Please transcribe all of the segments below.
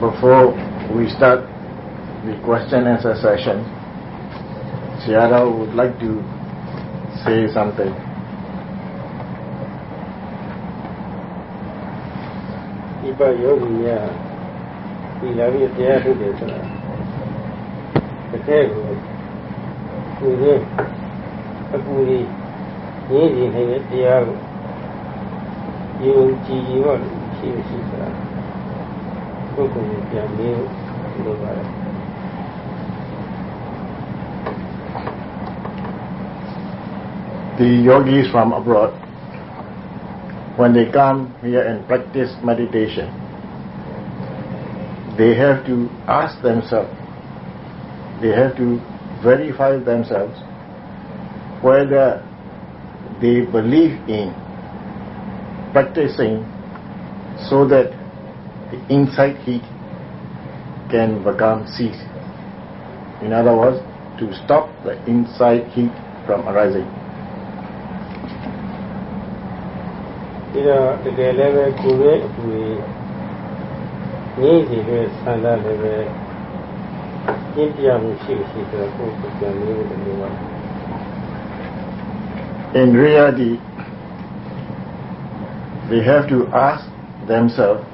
before we start the question and answer session, Ciara would like to say something. Iba the yogis from abroad, when they come here and practice meditation, they have to ask themselves, they have to verify themselves whether they believe in practicing so that the inside heat can become cease. In other words, to stop the inside heat from arising. In reality, they have to ask themselves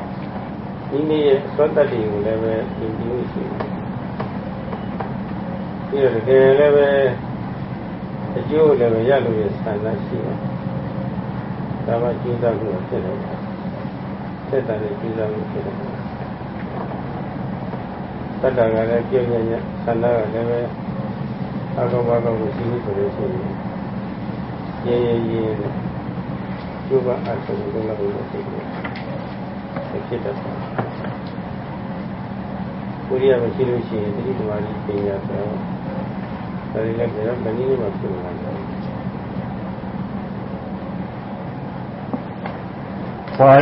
မိမိရဲ့သွတ်တတ်တွေကိုလည်းပဲဒီလိုရှိတယ်။ဒီတော့တကယ်လည်းပဲအကျိုးလည်းပဲရလို့ရဆန္ဒရှိတယ်။ဒါမှကျိုးသားမှုဖြစ်တယ်။သက်တမ်းနဲ့ကျိုးသားမှုဖြစ်တယ်။တတ္တကလည်းပြည့်ညံ့ညံ့ဆန္ဒကလည်းပဲအကောဘာကောကိုရှိလို့ဆိုလို့ရှိရင်ရေရေရေကျိုးပါအဆုပ်လုံးလုံးလို့ရှိတယ်။ पुरिया वकील Why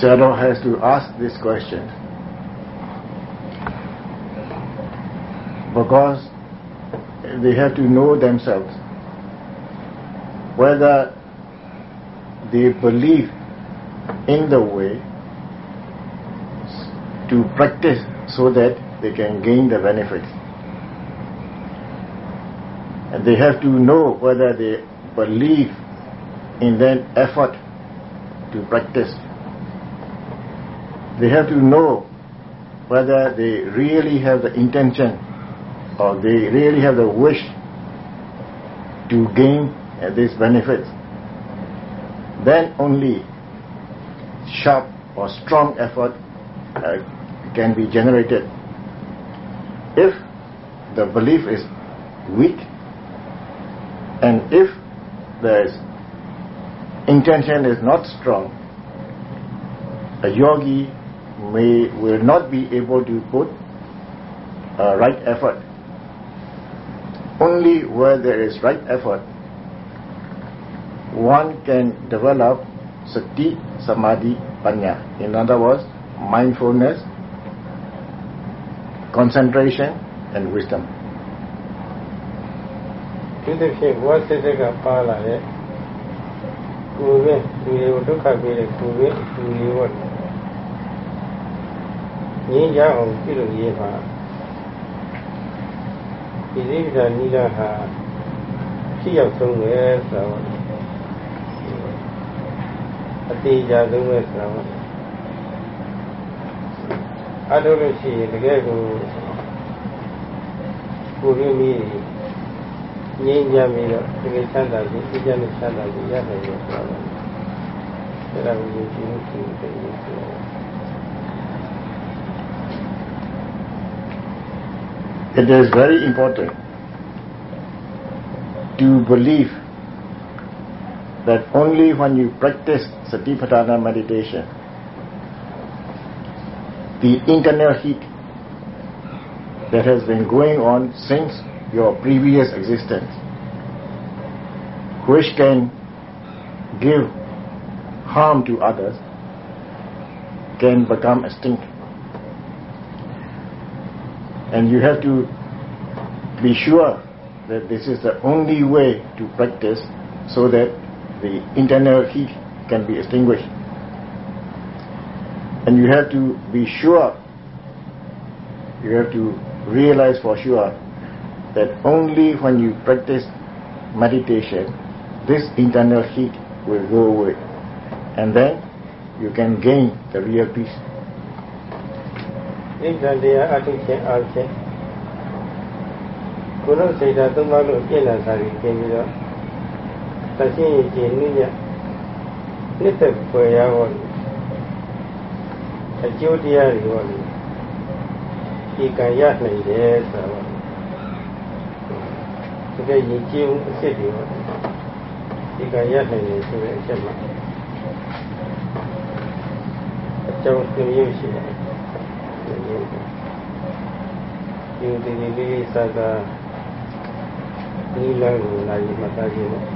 Sayadaw has to ask this question? Because they have to know themselves. Whether they believe in the way to practice so that they can gain the benefits. And they have to know whether they believe in that effort to practice. They have to know whether they really have the intention or they really have the wish to gain uh, these benefits. Then only sharp or strong effort uh, can be generated. If the belief is weak and if the intention is not strong, a yogi may will not be able to put uh, right effort. Only where there is right effort, one can develop sati, samadhi, panya. In other words, mindfulness, concentration, and wisdom. ဒီတစ်ဖြစ်ဝတ်စစ်တဲ့ကပါလာတဲ့ကိုယ်ပဲဒီလိုဒုက္ခပေးတဲ့ကိုယ်ပဲဒီလိုဝတ်ငြင်းကြအောင်ပြုလို့ရေးပါဒီလိကနိလဟာဖြစ်ရောက်ဆုံးပဲဆိုတော့အ တေးကြဆုံးပဲဆိုတော့အထုလို့ရှိရင်တကယ်ကိုကိုရင်းမီးငြိမ်းချမ်းပြီးတော့တကယ်ချမ်းသာပြီးပြည့်စုံချမ်းသာပြီးရနိုင်တယ်ဆိုတော့အဲ့ဒါကိုယဉ်ကျေးမှုရှိတယ်ဆိုတော့ It is very important to believe that only when you practice Satipatthana meditation, the internal heat that has been going on since your previous existence, which can give harm to others, can become extinct. And you have to be sure that this is the only way to practice so that the internal heat can be extinguished. And you have to be sure, you have to realize for sure that only when you practice meditation, this internal heat will go away. And then you can gain the real peace. ဣဒ္ဓတရားအထုခြင်းအားဖြင့်ကိုယ်လုံးစိတ်ဓာတ်သုံးပါးလို့ပြည့်လာတာကိုကျင်ပြီးတော့ သရှင်းရင်ကျင်နည်းညနှစ်သက်ဖွယ်ရတော့အကျိုးတရားတွေဟောလို့ဒီကံရနိုင်တယ်ဆိုတော့တကယ်ရင်ကျင်းအစ်စ်တွေဟောဒီကံရနိုင်တယ်ဆိုတဲ့အချက်မှာအကြောင်းပြင်းရရှိတယ်ဒီဒီလေးလေးစကားဒီလမ်းကိုလာပြီးမှတ်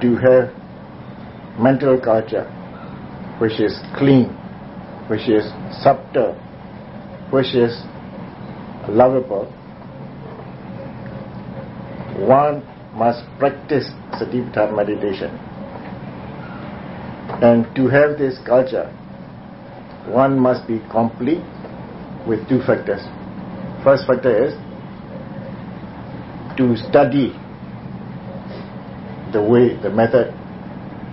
to have mental culture, which is clean, which is subtle, which is lovable, one must practice Satipatthana meditation. And to have this culture, one must be complete with two factors. First factor is to study the way, the method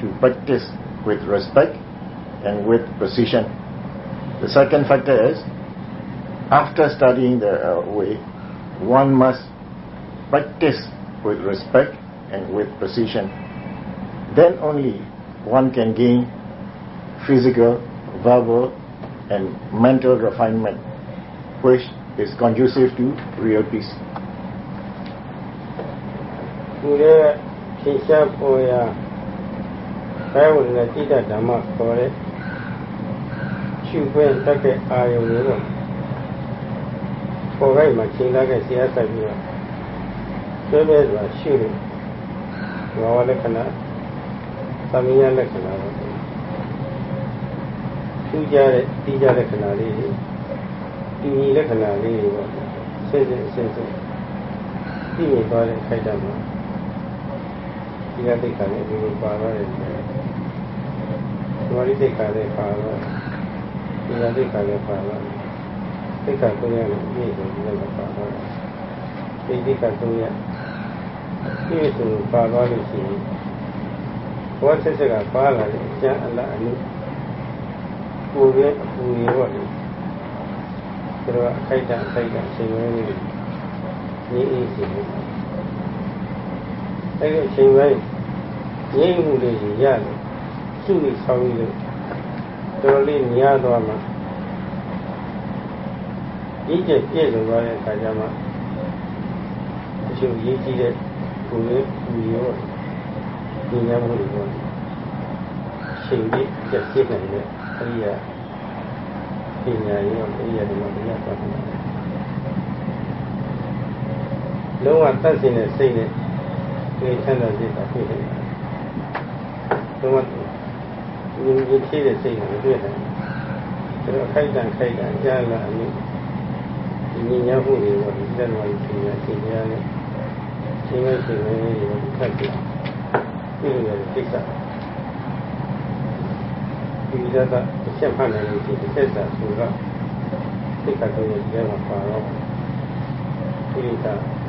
to practice with respect and with precision. The second factor is after studying the uh, way, one must practice with respect and with precision. Then only one can gain physical, verbal, and mental refinement which is conducive to real peace. သူရဲ့ဖြေရှားပေါ်ရာဘဲဝင်တဲ့တိတ္တဓမ္မခေါ်တဲ့ရှုခွင့်တက်တဲ့အာယုံတွေတော့ပေါ်ခိုက်မှာချိန်လာခဲ့ဆရာဆက်ပြီးတော့ဆွဲပဲဆိုတာရှုလို့ဘာဝလက္ခဏာသမီးရလက္ခဏာတော့သူကြတဲ့တိကြလက္ခဏာလေးတွေဒီလက္ခဏာလေးတွေပေါ့စိတ်စိတ်စိတ်စိတ်သိနေသွားတဲ့ခိုက်တာမှာ ဒီကတိတ်ခါလေးဒီလိုပါသွားတယ်ဒီဝရိတိတ်ခါလေးပါသွားဒီကတိတ်ခါလေးပါသွားတိတ်ခါကိုရလို့ပြည့်စုံပြီးတော့ပါသွားတယ်ဒီတိတ်ခါကိုရပြည့်စုံပါသွားလို့ရှိရင်ဘောဆက်ဆက်ကပါလာတယ်အကျမ်းအလားအနုကိုယ်ရဲ့အပူတွေပေါ့လေသူတို့အခိုက်တန်အခိုက်တန်ချိန်ဝဲနေနေအေးစီနေ အဲ့ဒီချိန်ဝဲငြိမ့်မှုတွေရတယ်စုပြီးဆောင်းပြီးလို့တော်တော်လေးများသွားမှဒီကျပြည့်စုံသွားတဲ့အခါကျမှအချို့ရေးကြည့်တဲ့ကိုယ်ရဲ့ပူရောဒီညမှုတွေပေါ့ချိန်ပြီးကျက်ပြည့်နိုင်တဲ့အရိယာပညာရေးရောအရိယာတွေမှာတရားသွားတယ်လုံးဝတတ်စင်တဲ့စိတ်နဲ့ 所以现在这个会很难。那么，你你提的这个对很。这个开展开展，第二个你，你年后的我们再往今年今年的，今是今年的我们开始，这个人第三。遇到的先判的问题，再找出个，这个东西再往发了，遇到。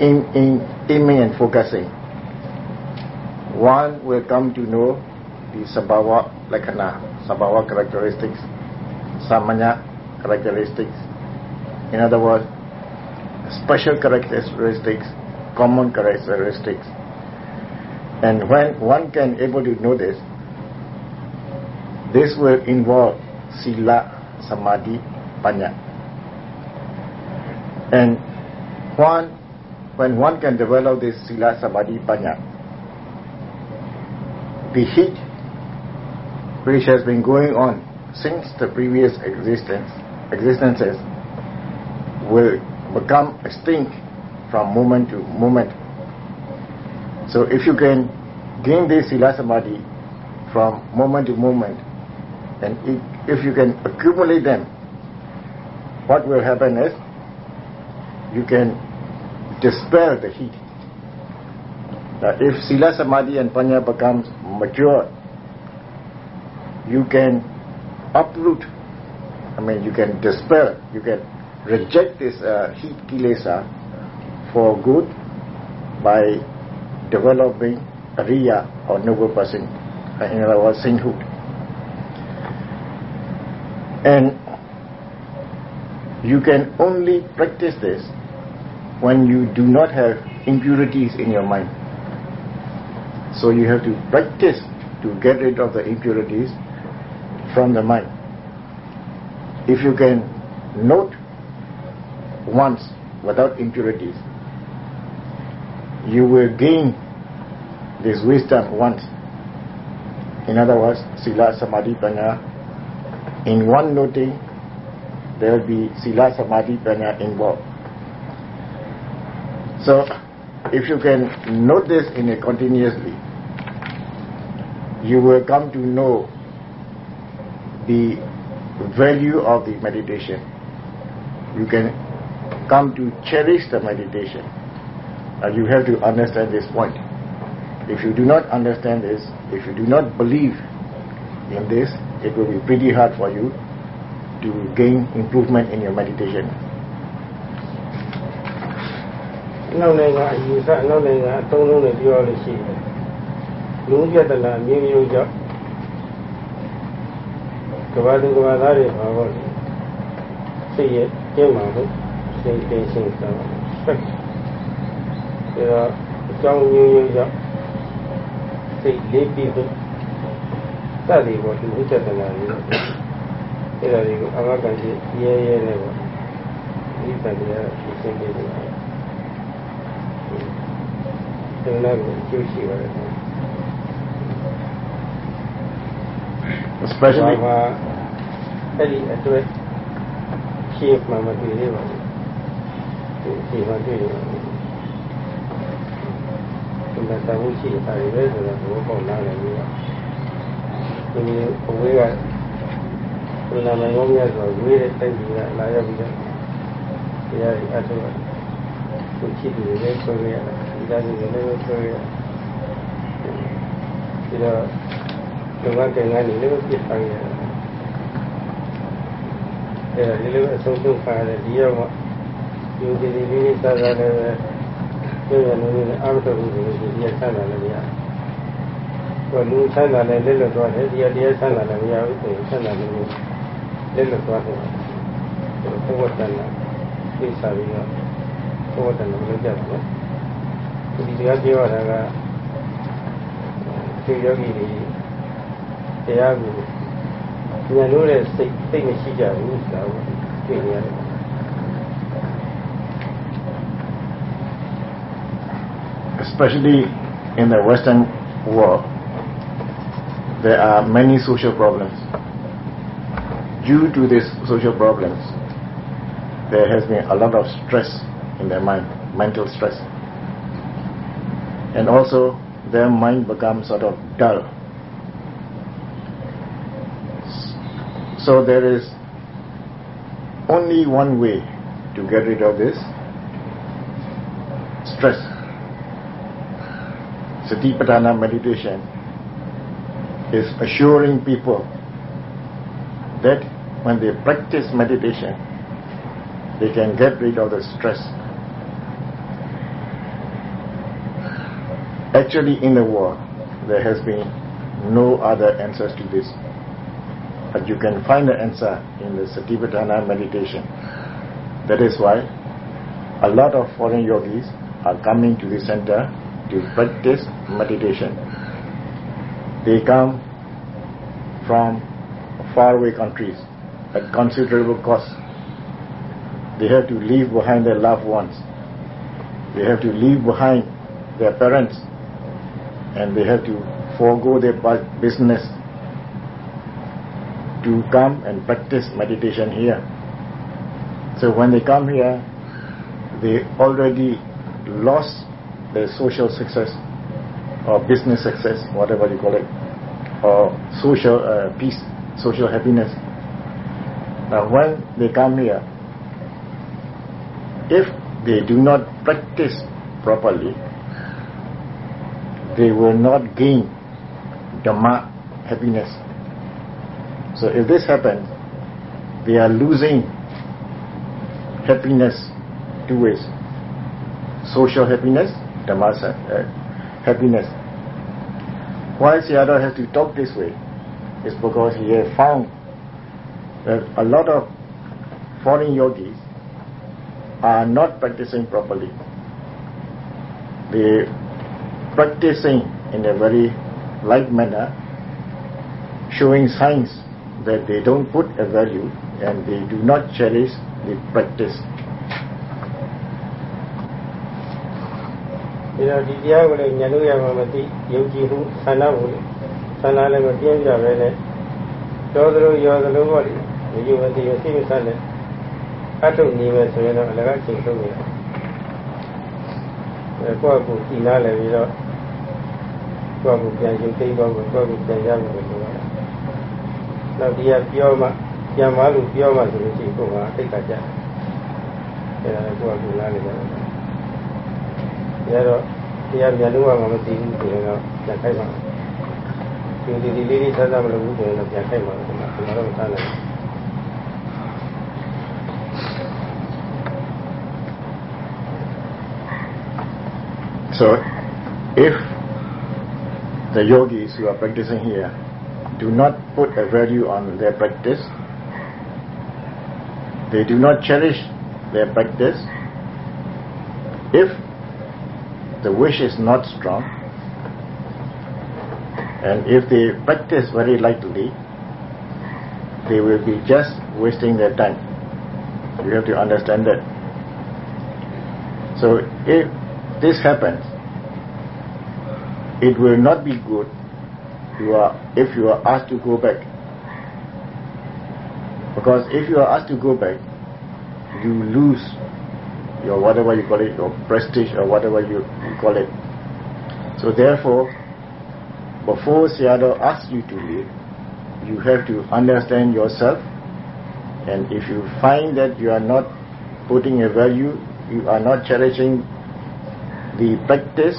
in, in, aiming and focusing, one will come to know the sabhava lakkhana, sabhava characteristics, samanya characteristics. In other words, special characteristics, common characteristics. And when one can able to know this, this will involve sila, samadhi, panya. And one, when one can develop this sila, samadhi, panya, the heat which has been going on since the previous existence, existences will become extinct from moment to moment. So if you can gain this sila samadhi from moment to moment, and if you can accumulate them, what will happen is you can dispel the heat. Now, if Sila Samadhi and Panya becomes mature, you can uproot, I mean, you can dispel, you can reject this uh, heat kilesa for good by developing riya or noble person, in other words, sainthood. And you can only practice this when you do not have impurities in your mind. So you have to practice to get rid of the impurities from the mind. If you can note once without impurities, you will gain this wisdom once. In other words, Sila Samadhi Panya in one noting, there will be Sila Samadhi Panya involved. So, if you can this in a continuously, you will come to know the value of the meditation. You can come to cherish the meditation. And you have to understand this point. If you do not understand this, if you do not believe in this, it will be pretty hard for you to gain improvement in your meditation. နောက်နိုင်ငံအယူဆနောက်နိုင်ငံအသုံးလုံးတွေပြောလို့ရှိတယ်လူပြတနာမျိုးမျိုးကြောင့်ကဘာလူကဘာသားတွေပါတော့စိတ်ရဲ့ကျင်းပါလို့စိတ်တင်းရှင်းတာဆက်ဒါတော့အကြောင်းမျိုးမျိုးကြောင့်စိတ်လေးပြီးတော့စသည်ပေါ်လူပြတနာတွေအဲ့ဒါတွေကိုအမကန်ကြီးရဲရဲနဲ့ပေါ့ဒီပတ်တရားရှင်းပြတယ် ဒီလိုကိုကျူးရှိပါတယ် Especially ဘာအဲ့ဒီအတွက်ရှင်းမှမတွေ့သေးပါဘူးဒီဒီမှာတွေ့ရပါတယ်ဒီမှာတမှုရှိတာတွေပဲဆိုတော့ဘောပေါက်လာတယ်ပြီးတော့ဒီအဝေးကဘုရားမင်းများဆိုဝေးတဲ့တိုက်ကြီးကလာရောက်ပြီးတော့တရားအထုပ်သူရှိတယ်လေဆိုရတာဒီ သားတွေလည်းဆိုရဒီတော့ဒီမှာကငန်းနေလို့ပြစ်ထားရတာအဲဒီလိုအဆုံးဆုံးခါတယ်ဒီရောက်မှယူဒီဒီလေးစားစားလည်းပဲပြောရလို့လည်းအားမထုတ်ဘူးဆိုလို့ဒီရဆန်းတာလည်းမရဘူးလူဆန်းတာလည်းလက်လွတ်သွားတယ်ဒီရတရားဆန်းတာလည်းမရဘူးဆိုရင်ဆန်းတာလည်းလက်လွတ်သွားတယ်ဘုဝတ္တနာသိစားပြီးတော့ဘုဝတ္တနာမလုပ်ကြဘူးနော် ဒီတရားပြောရတာကဒီယောဂီတွေတရားကိုဉာဏ်လို့တဲ့စိတ်စိတ်မရှိကြဘူးဆိုတာကိုတွေ့နေရတယ် especially in the Western world, there are many social problems. Due to these social problems, there has been a lot of stress in their mind, mental stress. And also, their mind becomes sort of dull. So there is only one way to get rid of this stress. Satipatthana meditation is assuring people that when they practice meditation, they can get rid of the stress. Actually, in the world, there has been no other answers to this. But you can find the answer in the Satipatthana meditation. That is why a lot of foreign yogis are coming to the center to practice meditation. They come from faraway countries at considerable cost. They have to leave behind their loved ones. They have to leave behind their parents. And they have to forego their business to come and practice meditation here. So when they come here, they already lost their social success or business success, whatever you call it, or social uh, peace, social happiness. Now when they come here, if they do not practice properly, they will not gain Dhamma happiness. So if this happens, they are losing happiness two ways. Social happiness, Dhammasa uh, happiness. Why Sayadaw has to talk this way is because he has found that a lot of foreign yogis are not practicing properly. They practicing in a very light manner, showing signs that they don't put a value and they do not cherish the practice. ဒီတော့ဒီတရားကိုလည်းဉာဏ်လို့ရမှာမသိယုံကြည်မှုဆန္ဒမှုဆန္ဒလည်းမပြင်းပြပဲနဲ့တော်သလိုရောသလိုပေါ့လေဒီလိုမသိရစိတ်မဆန်းနဲ့အထုတ်နေမယ်ဆိုရင်တော့အလကားချိန်ထုတ်နေတယ်အဲကိုယ့်အကူကြည်နာလည်းပြီးတော့ ကိုယ့်အကူပြန်ရုပ်သိမ်းသွားဖို့ကိုယ့်အကူပြန်ရဖို့လို့ပြောတာနောက်ဒီကပြောမှပြန်မလို့ပြောမှဆိုလို့ရှိရင်ကိုယ်ကအသိကကြတယ်အဲဒါကိုယ့်အကူလားနေတယ်ဒါတော့တရားပြန်လို့မှမသိဘူးဆိုရင်တော့ပြန်ခိုက်ပါဒီဒီဒီလေးလေးဆက်ဆက်မလုပ်ဘူးဆိုရင်တော့ပြန်ခိုက်ပါတော့ကျွန်တော်တော့မထားနိုင်ဘူး So, if the yogis who are practicing here do not put a value on their practice, they do not cherish their practice, if the wish is not strong, and if they practice very lightly, they will be just wasting their time. You have to understand that. So if this happens, it will not be good you are, if you are asked to go back. Because if you are asked to go back, you lose your whatever you call it, your prestige or whatever you, you call it. So therefore, before Sayadaw asks you to leave, you have to understand yourself and if you find that you are not putting a value, you are not cherishing the practice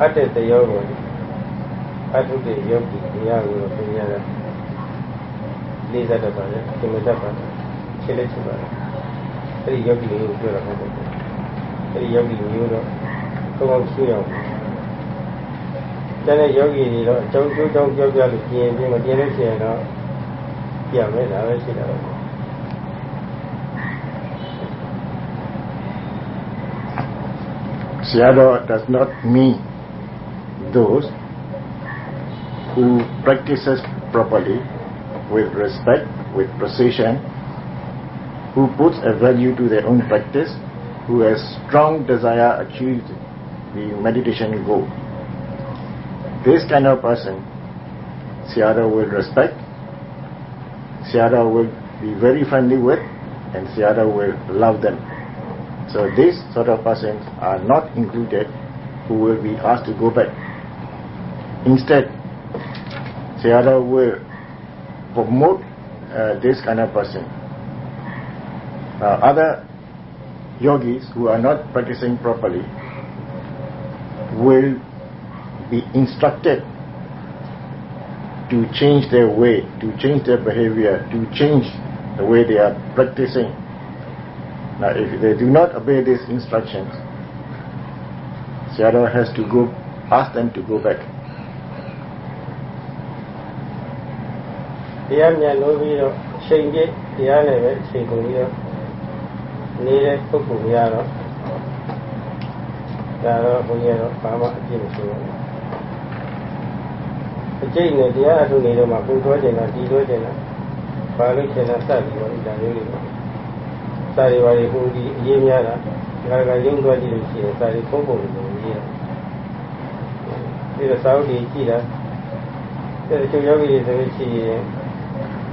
အတ္တတယောကိုအထုတဲ့ယောဂီတရားကိုတော့ပြင်ရတာလေးစားတတ်ပါလေသင်္မတတ်ပါခြေလက်ချပါလေအဲ့ဒီယောဂီလေးကိုပြောတာဟုတ်တယ်အဲ့ဒီယောဂီမျိုးတော့ကောင်းကောင်းရှင်းအောင်ကျန်တဲ့ယောဂီတွေတော့အကြောင်းကျိုးကြောင်းပြောပြလို့ပြင်ပြင်မပြင်လို့ရှိရင်တော့ပြမယ်ဒါပဲရှိတာပါ Sayadaw does not mean those who practices properly with respect, with precision, who puts a value to their own practice, who has strong desire achieve the meditation goal. This kind of person, Sayadaw will respect, Sayadaw will be very friendly with, and Sayadaw will love them. So these sort of persons are not included who will be asked to go back. Instead, Sayadaw will promote uh, this kind of person. Uh, other yogis who are not practicing properly will be instructed to change their way, to change their behavior, to change the way they are practicing. Now, if they do not obey these instructions, Sayadaw has to go, ask them to go back. တရားမြန်လို့ပြီးတော့ချိန်ပြည့်တရားနဲ့ပဲချိန်ကုန်ပြီးတော့နေတဲ့ပုဂ္ဂိုလ်များတော့ဒါတော့ဘုန်းကြီးကတော့ဘာမှအပြည့်မဆိုဘူးအကျိတ်နဲ့တရားအထုနေတော့မှပူထွေးကျင်တာဒီထွေးကျင်တာဘာလို့ကျင်တာစသည်ပေါ့ဒီဒါမျိုးတွေပေါ့စာရီပါရီဟိုဒီအရေးများတာဒါကရုံသွားကြည့်လို့ရှိရင်စာရီပုံပုံလို့ရေးရတယ်ဒီတော့စာအုပ်ကြီးကြည့်တာတဲ့ကျုပ်ယောဂီတွေဆိုလို့ရှိရင်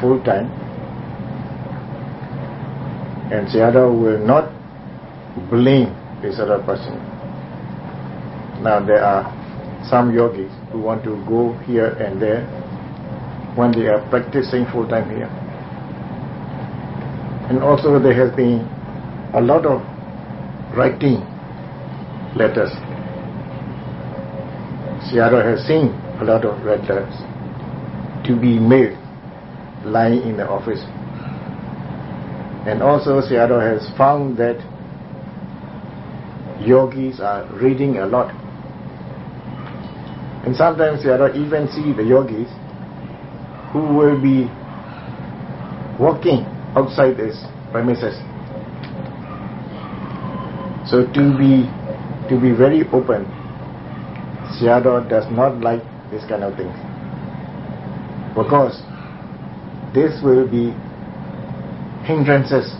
full time and Sayadaw will not blame this other person. Now there are some yogis who want to go here and there when they are practicing full time here. And also there has been a lot of writing letters. Sayadaw has seen a lot of letters to be mailed lying in the office. And also Sayadaw has found that yogis are reading a lot. And sometimes Sayadaw even see the yogis who will be walking outside this premises. So to be to be very open, Sayadaw does not like this kind of things. Because this will be hindrances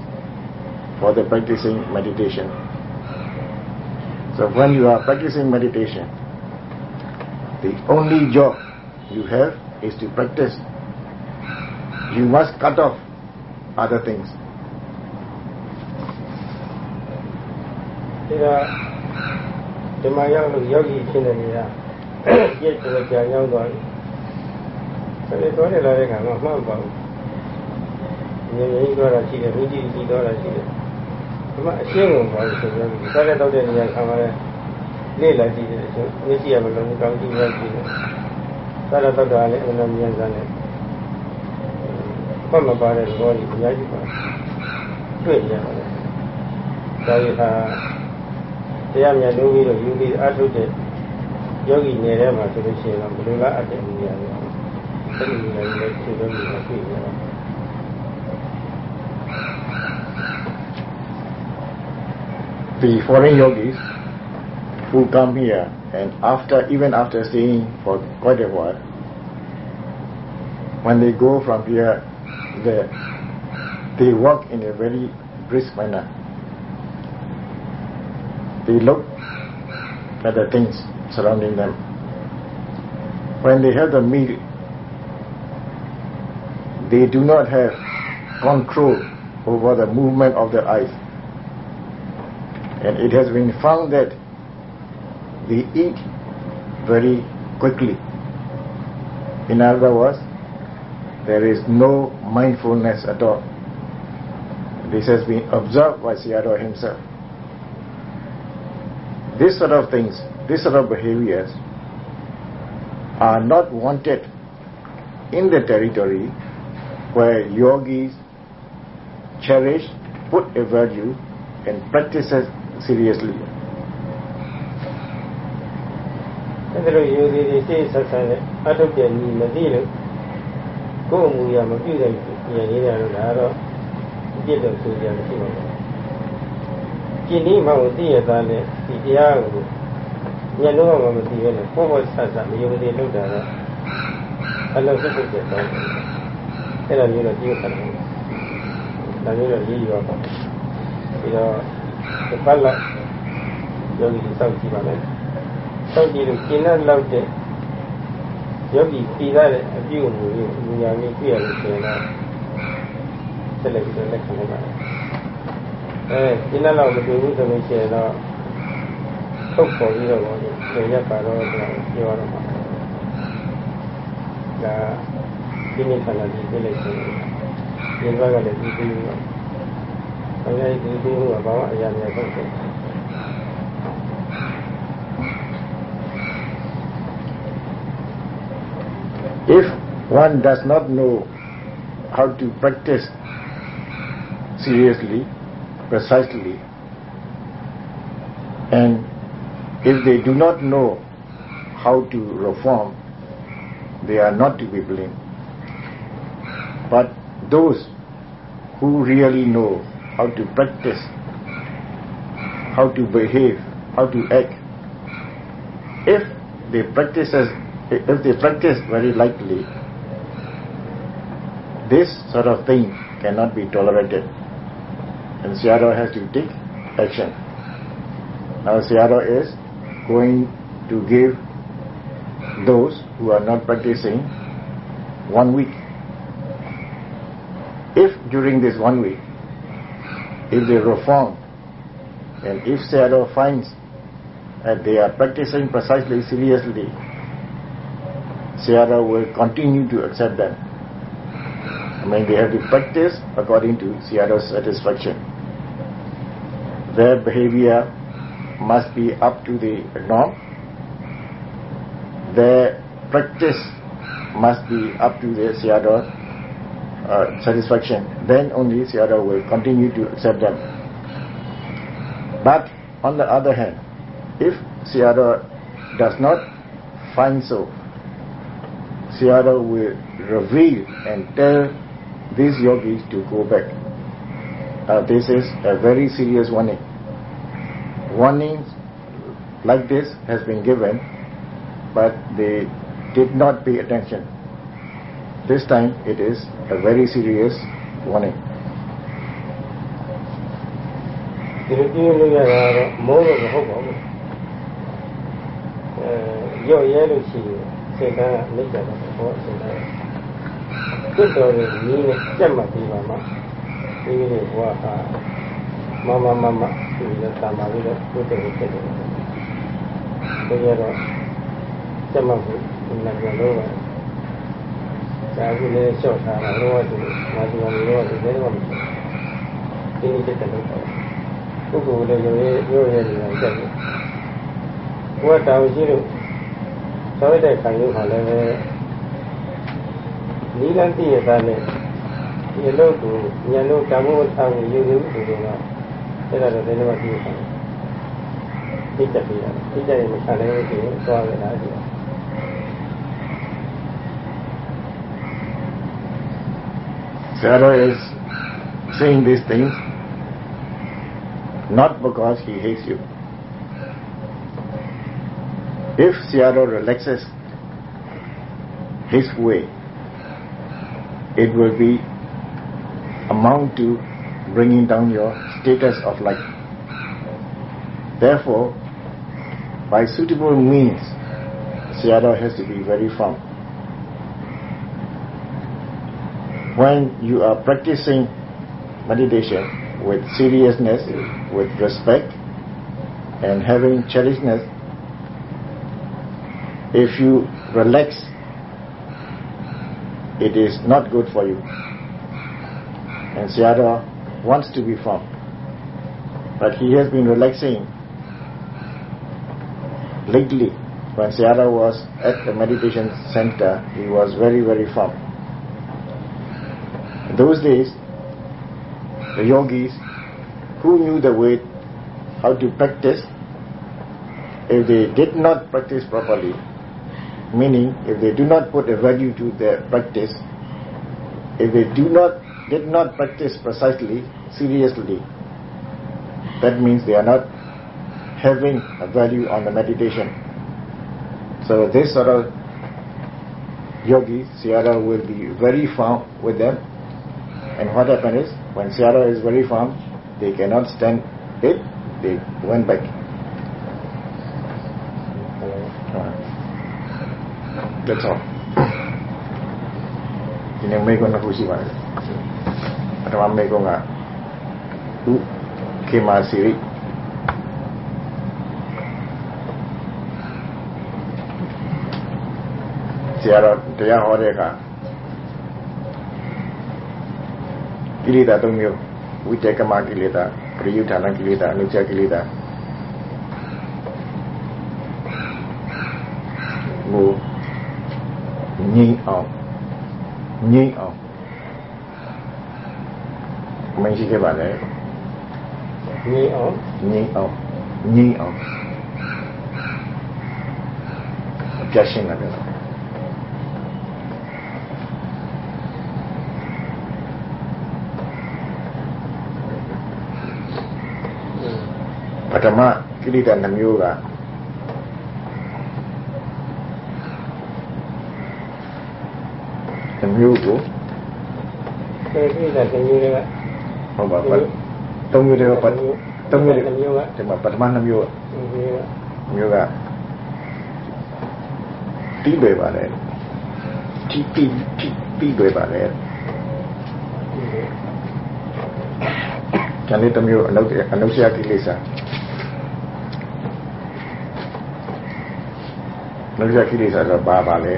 for the practicing meditation. So when you are practicing meditation, the only job you have is to practice. You must cut off other things. ဒီကဒီမှာရောက်လို့ယောဂီဖြစ်နေနေတာပြည့်စုံကြံရောက်သွားပြီ။ဒါပေမဲ့တော့လာတဲ့ခါမှာမှတ်ပါဘူး။ ငြင်းငြင်းသွားတာရှိတယ်၊ဝိကြည့်ကြည့်သွားတာရှိတယ်။ဒီမှာအရှင်းကုန်ပါလို့ဆိုပြီးတော့စားတဲ့တောက်တဲ့နေရာခံပါလဲလေ့လာကြည့်တယ်ဆိုမျက်စိရမလုံးကောင်းကြည့်ရကြည့်တယ်။စားတဲ့တောက်တာလည်းအမှန်မြန်စမ်းတယ်။ဘာမှမပါတဲ့ဘောကြီးအများကြီးပါတွေ့ရတယ်။ဒါရီဟာတရားမြတ်လို့ပြီးတော့ယူပြီးအထုတ်တဲ့ယောဂီနယ်ထဲမှာဆိုလို့ရှိရင်တော့ဘယ်လိုလားအပ်တယ်နေရတယ်။အဲဒီနေရာကြီးလည်းခြေလုံးကြီးတွေ့ရတ the foreign yogis who come here and after even after staying for quite a while, when they go from here, they, they walk in a very brisk manner. They look at the things surrounding them. When they have the meal, they do not have control over the movement of their eyes. And it has been found that they eat very quickly. In other words, there is no mindfulness at all. This has been observed by Sayadaw himself. These sort of things, these sort of behaviors are not wanted in the territory where yogis cherish, put a value, and practice it seriously. အဲ့ဒါလိုယူသည်ဒီစိတ်ဆက်ဆံနဲ့အထုတ်တဲ့ညီမသိလို့ကိုယ်အမူအရာမပြုတဲ့ပြင်နေတယ်လို့ဒါတော့ပြည့်တော့ဆိုကြမရှိပါဘူး။ဒီနည်းမှကိုသိရသားနဲ့ဒီတရားကိုညလုံးမှမသိဘဲနဲ့ပေါ်ပေါ်ဆဆမယုံသေးလို့တာတော့အလုံးစုပ်စုပ်တဲ့တော့အဲ့ဒါမျိုးတော့ကြည့်ရတာ။ဒါမျိုးတော့ရေးရောပါပြီးတော့ ဒီပတ်လာယောဂီစောင့်ကြည့်ပါမယ်စောင့်ကြည့်လို့ကျင့်တဲ့လောက်တဲ့ယောဂီပြည်သားတဲ့အပြုအမူမျိုးအများကြီးပြရလို့ဆိုရင်တော့ဆက်လက်ပြီးတော့လက်ခံလိုက်ပါမယ်အဲကျင့်တဲ့လောက်မတွေ့ဘူးဆိုလို့ရှိရင်တော့ထုတ်ပေါ်ပြီးတော့ဘောလေရက်ပါတော့ပြောရတော့မှာဒါဒီနေ့ခန္ဓာကြီးပြလိုက်ဆိုရင်ဒီဘက်ကလည်းဒီပြီး If one does not know how to practice seriously, precisely, and if they do not know how to reform, they are not to be blamed. But those who really know how to practice, how to behave, how to act, if they practice as if they practice very lightly, this sort of thing cannot be tolerated. And Sayadaw has to take action. Now Sayadaw is going to give those who are not practicing one week. If during this one week, if they reform, and if Sayadaw finds that they are practicing precisely seriously, Sayadaw will continue to accept them. I mean, they have to practice according to Sayadaw's satisfaction. Their behavior must be up to the norm. Their practice must be up to the Sayadaw uh, satisfaction. Then only Sayadaw will continue to accept them. But on the other hand, if Sayadaw does not find so, Sayadaw will reveal and tell these yogis to go back. Uh, this is a very serious warning. Warnings like this has been given, but they did not pay attention. This time it is a very serious warning. ဒီလို ဒါကလည်းလျှော့ထားတာလောကသူမာသူကလည်းလောကသူလည်းတော့မရှိဘူးဒီလိုတက်တယ်ပုဂ္ဂိုလ်လည်းရုပ်ရည်ရုပ်ရည်နေတာတက်တယ်ဘုရားတောင်ရှိလို့သောက်တဲ့ခံရုပ်ဟာလည်းပဲနိလန်တိရသားနဲ့ဒီလိုကိုဉာဏ်တို့ဓမ္မဝတ္ထကိုယူယူဆိုတော့အဲ့ဒါတော့ဒီလိုမှသိရပါတယ်သိတတ်ပြီလားသိတတ်ရင်မဆက်လဲဘူးဆိုရင်သွားရတာဒီ Sayadaw is saying these things not because he hates you. If Sayadaw relaxes his way, it will be amount to bringing down your status of life. Therefore, by suitable means, Sayadaw has to be very firm. When you are practicing meditation with seriousness, with respect, and having cherishedness, if you relax, it is not good for you. And Sayadaw wants to be firm. But he has been relaxing lately. When Sayadaw was at the meditation center, he was very, very firm. Those days, the yogis who knew the way how to practice, if they did not practice properly, meaning if they do not put a value to their practice, if they do not did not practice precisely, seriously, that means they are not having a value on the meditation. So this sort of yogi, Sayadaw will be very firm with them. And what happened is, when Sayadaw is very firm, they cannot stand it, they went back. That's all. You never go to ko na po si Mark. At mamay ko nga, who came out Siri? Sierra, တရားဟောတဲ့အခါ ကိလေသာ၃မျိုးဝိတက်ကမကိလေသာပရိယုဌာဏကိလေသာအနုချကိလေသာဟိုငြိမ်အောင်ငြိမ်အောင်မရှိခဲ့ပါနဲ့ငြိမ်အောင်ငြိမ်အောင်ငြိမ်အောင်ပြတ်ရှင်းလာတယ်ပ ထမကိလေသာနှမျိုးကနှမျိုးကိုအဲကိစ္စတစ်မျိုးတွေကဟုတ်ပါပါသုံးမျိုးတွေကပတ်သုံးမျိုးတွေတစ်မျိုးကဒီမှာပထမနှမျိုးဒီမျိုးကမျိုးကတီးလွယ်ပါတယ်တီးတီးတီးတီးလွယ်ပါတယ်ကျန်တဲ့တစ်မျိုးအနုအနုဆရာကိလေသာ နုဆရာကိလေသာတော့ပါပါလေ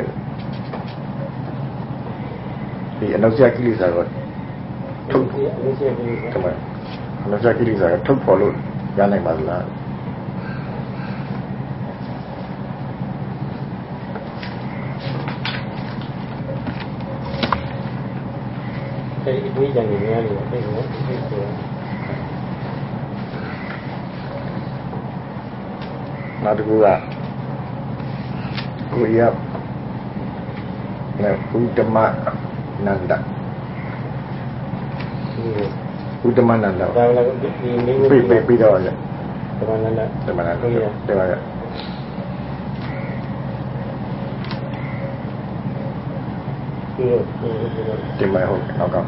ဒီအနုဆရာကိလေသာတော့ထုတ်ပြအလို့ရှိရင်ဒီကမအနုဆရာကိလေသာကထုတ်ဖော်လို့ရနိုင်ပါလားအဲဒီအတွေးကြံနေများနေတာသိတယ်သိတယ်နောက်တစ်ခုက เรียบนะอุตมะนันดะอุตมะนันดะปีปีปีดอนเลยตะมานนั้นแหละตะมานนั้นตะมันนั้นจริงไหมครับเอาครับ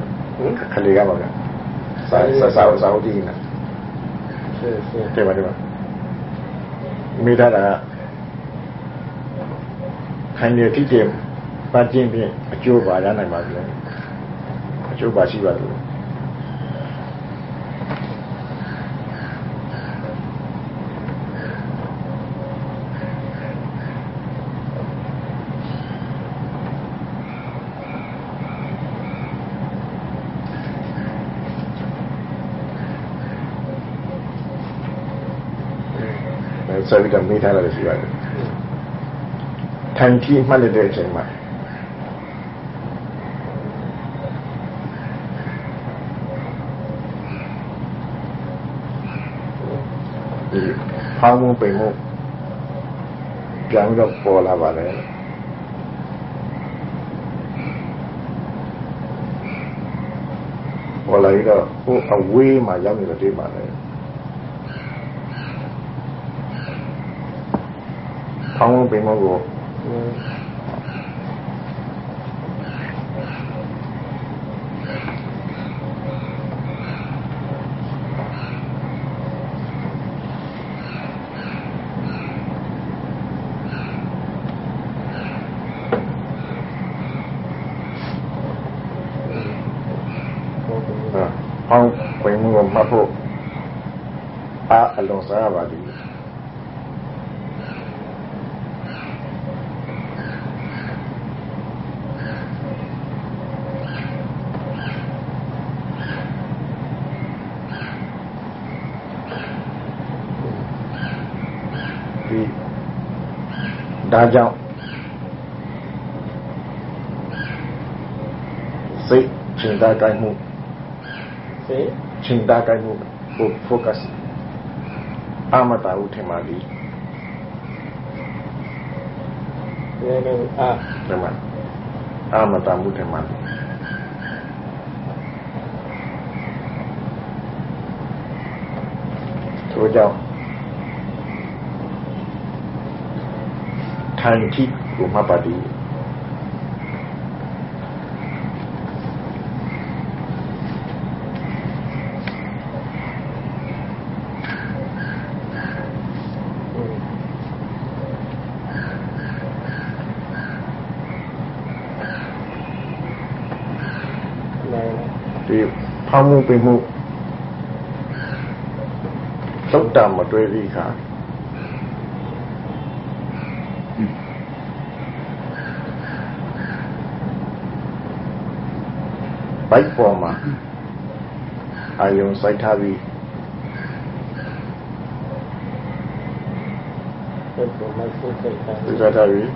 คดีครับเอาครับสาวสาวสาวดีนะเจ๋งไหมดีไหมมีท่าไหนฮะ ခိုင်းရတိတယ်ပတ်ခြင်းဖြင့်အကျိုးပါရနိုင်ပါလေအကျိုးပါရှိပါလို့ဆက်ပြီးတော့မိထားရတယ်ရှိပါတယ် ထိုင်ကြည့်မှတ်လိုက်တဲ့အချိန်မှာဒီဖောင်းမှုပိန်မှုပြန်ပြီးတော့ပေါ်လာပါတယ်ပေါ်လာပြီးတော့ဟိုအဝေးမှာရောက်နေတော့တွေ့ပါတယ်ဖောင်းဝင်ပင်မကိုဖောင်းပင်မကို 啊，好，为我们个码头啊，弄上吧。 ဒါကြောင့်စိတ်ချင်တာတိုင်းမှု စေ ချိန်တာကိုက်မှု focus အာမတာဟုထင်ပါသည်ဒီလိုအာဒီမှာအာမတာမှုထင်ပါသည်ထို့ကြောင့် 叹气，我们把的。พามูไปหูต้องตามมาด้วยดีค่ะ ဘိုက်ပေါ်မှာအာယုံစိုက်ထားပြီးဘိုက်ပေါ်မှာစိုက်ထားပြီးစိုက်ထားပြီး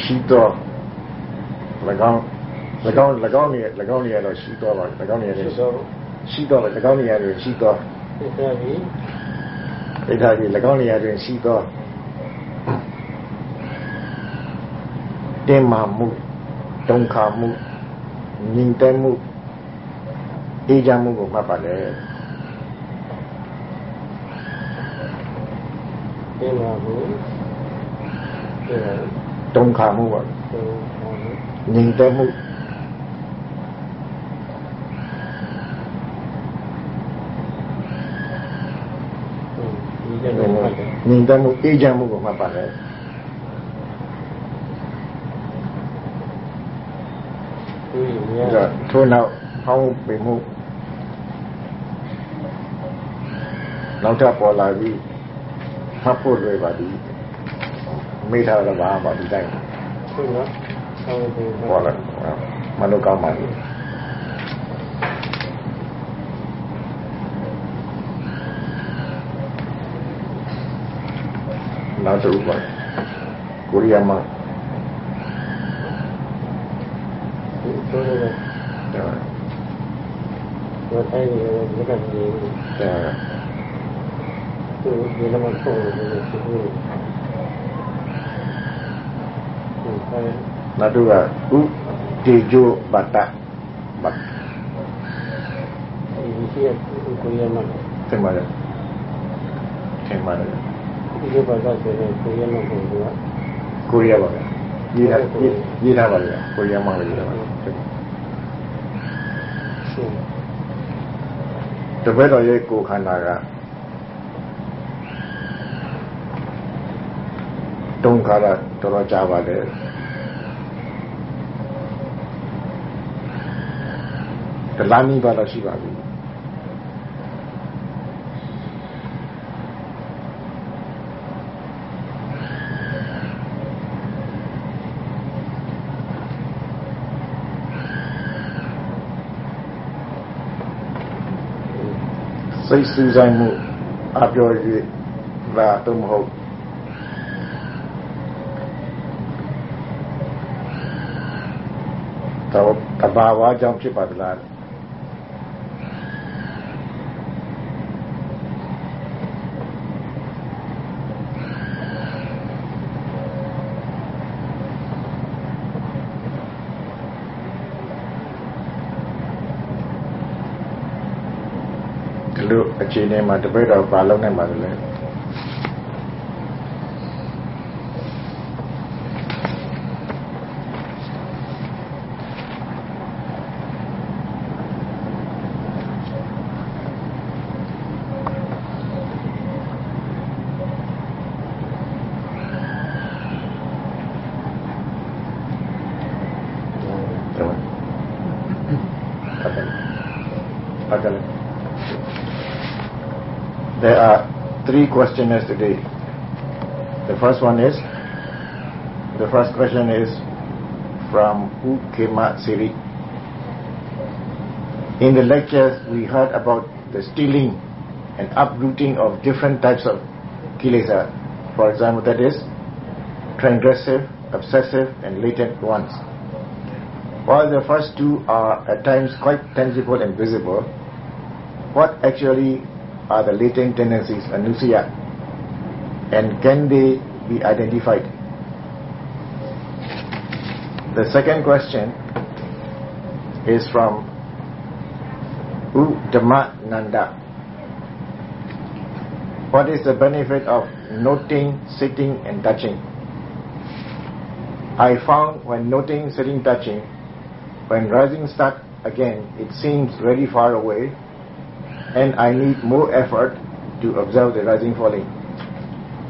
ရှိတော့၎င်း၎င်း၎င်းနေ၎င်းနေရတော့ရှိတော့ပါ၎င်းနေရတယ်ရှိတော့၎င်းနေရတယ်ရှိတော့သိတာပြီသိတာပြီ၎င်းနေရတယ်ရှိတော့ တင်မာမှုဒုက္ခမှုငြိမ်သက်မှုအေးချမ်းမှုကိုမှတ်ပါလေတင်မာမှုဒုက္ခမှုပါငြိမ်သက်မှုငြိမ်သက်မှုအေးချမ်းမှုကိုမှတ်ပါလေ ထို့နောက်ဟောင်းပေမှုနောက်ထပ်ပေါ်လာပြီးဖတ်ဖို့လွယ်ပါသည်မိထားတော့ဘာမှမဒီတိုင်းဟုတ်နော်ပေါ်လာမလို့ကောင်းပါဘူးနောက်တစ်ခုပါကိုရီးယားမှာ tôi là được u tiju bata bat. Ini kuliah mana? Tembara. Tembara. Tiju? ရေးထားရေးထားပါလေကိုရမလေးရေးထားပါတပည့်တော်ရဲ့ကိုခန္ဓာကဒုံခါရတော်တော်ကြာပါလေတလားနီးပါတော့ရှိပါပြီ စိတ်စူးစိုက်မှုအပြော်၍လာတော့မဟုတ်တော့တဘာဝကြောင့်ဖြစ်ပါသလားလို အခြေအနေမှာတပည့်တော်ဘာလုပ်နိုင်ပါလဲ three questioners today. The first one is, the first question is from Ukema Siri. In the lectures, we heard about the stealing and uprooting of different types of kilesa. For example, that is transgressive, obsessive, and latent ones. while the first two are at times quite tangible and visible, what actually are the latent tendencies, anusaya, and can they be identified? The second question is from Nanda. What is the benefit of noting, sitting and touching? I found when noting, sitting, touching, when rising start again, it seems very far away and I need more effort to observe the rising falling.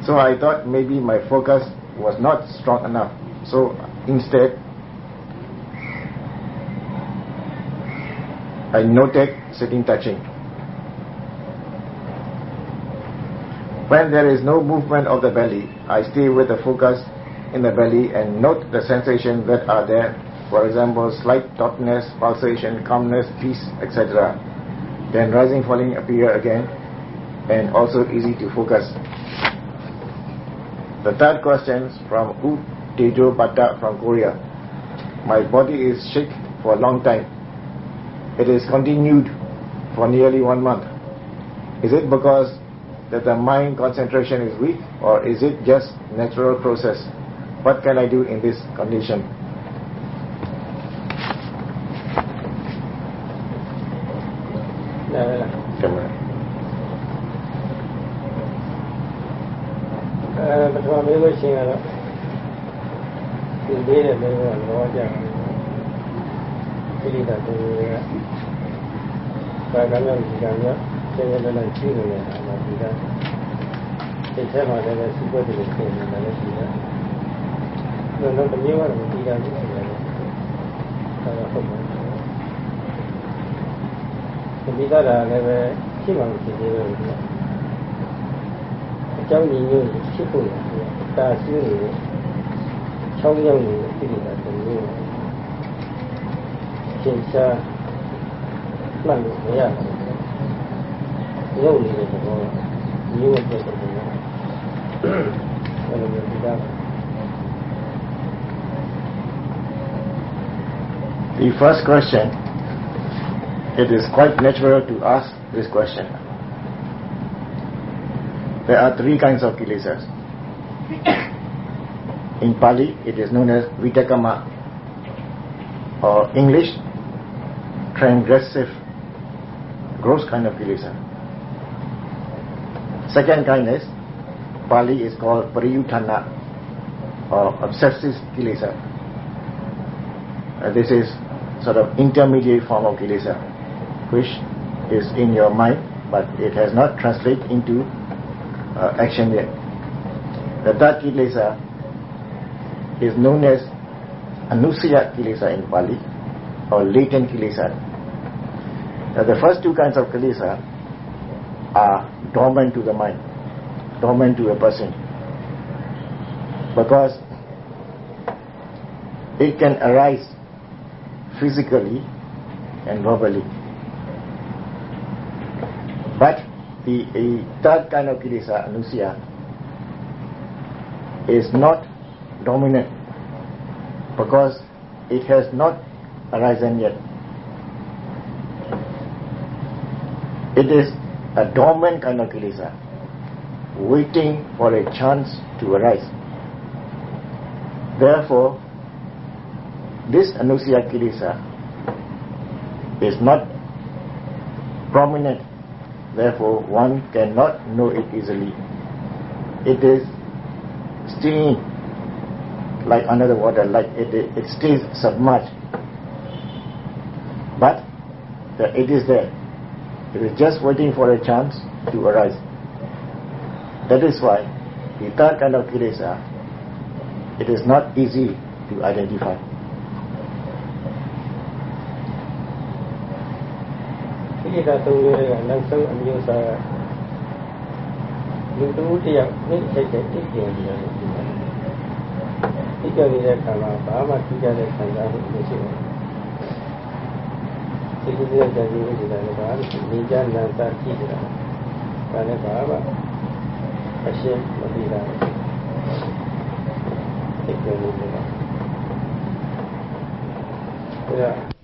So I thought maybe my focus was not strong enough. So instead, I noted sitting touching. When there is no movement of the belly, I stay with the focus in the belly and note the sensations that are there. For example, slight tautness, pulsation, calmness, peace, etc. Then rising, falling appear again and also easy to focus. The third question from U Tejo Bata from Korea. My body is sick for a long time. It is continued for nearly one month. Is it because that the mind concentration is weak or is it just natural process? What can I do in this condition? လို့ရှိရင်တော့ဒီလေးတဲ့မေးတော့လောကြတယ်ခိလိတာတူတွေကကာကမြောက်ဒီကမြောက်ကျေရလည်းရှိနေတယ်အဲ့ဒါဒီကစိတ်ထဲမှာလည်းစုပ်တယ်ဖြစ်နေတယ်လည်းရှိတယ်။တော့တမျိုးကတော့ဒီကကြီးရှိတယ်။ဒါတော့ဟုတ်ပါဘူး။ဒီကတာလည်းပဲရှိမှမရှိသေးဘူး။အကြောင်းညီညွတ်ဖြစ်ဖို့ရတယ်။ The first question, it is quite natural to ask this question. There are three kinds of kilesas. In Pali, it is known as vitikkama, or English, transgressive, gross kind of kilesa. Second kind is, Pali is called pariyutthana, or obsessive kilesa. Uh, this is sort of intermediate form of kilesa, which is in your mind, but it has not translated into uh, action yet. The third kilesa is known as anusaya kilesa in Pali, or latent kilesa. Now, the first two kinds of kilesa are dormant to the mind, dormant to a person, because it can arise physically and verbally. But the, the third kind of kilesa, anusaya, is not dominant because it has not arisen yet. It is a dormant kind of kilesa, waiting for a chance to arise. Therefore, this anusaya kilesa is not prominent, therefore one cannot know it easily. It is staying like under the water, like it, it, stays submerged. But the, it is there. It is just waiting for a chance to arise. That is why the third kind of kilesa, it is not easy to identify. လူတူတယောက်နှိမ့်စိတ်တဲ့တိကျနေတယ်လို့ပြောတယ်။တိကျနေတဲ့ခါမှာဘာမှတိကျတဲ့ခံစားမှုမရှိဘူး။ဒီလိုမျိုးကြံစည်နေတာလည်းဘာလို့နေကြနန္တာကြည့်ကြတာ။ဒါလည်းဘာမှအရှင်းမသိတာ။တိကျနေတယ်။ Yeah.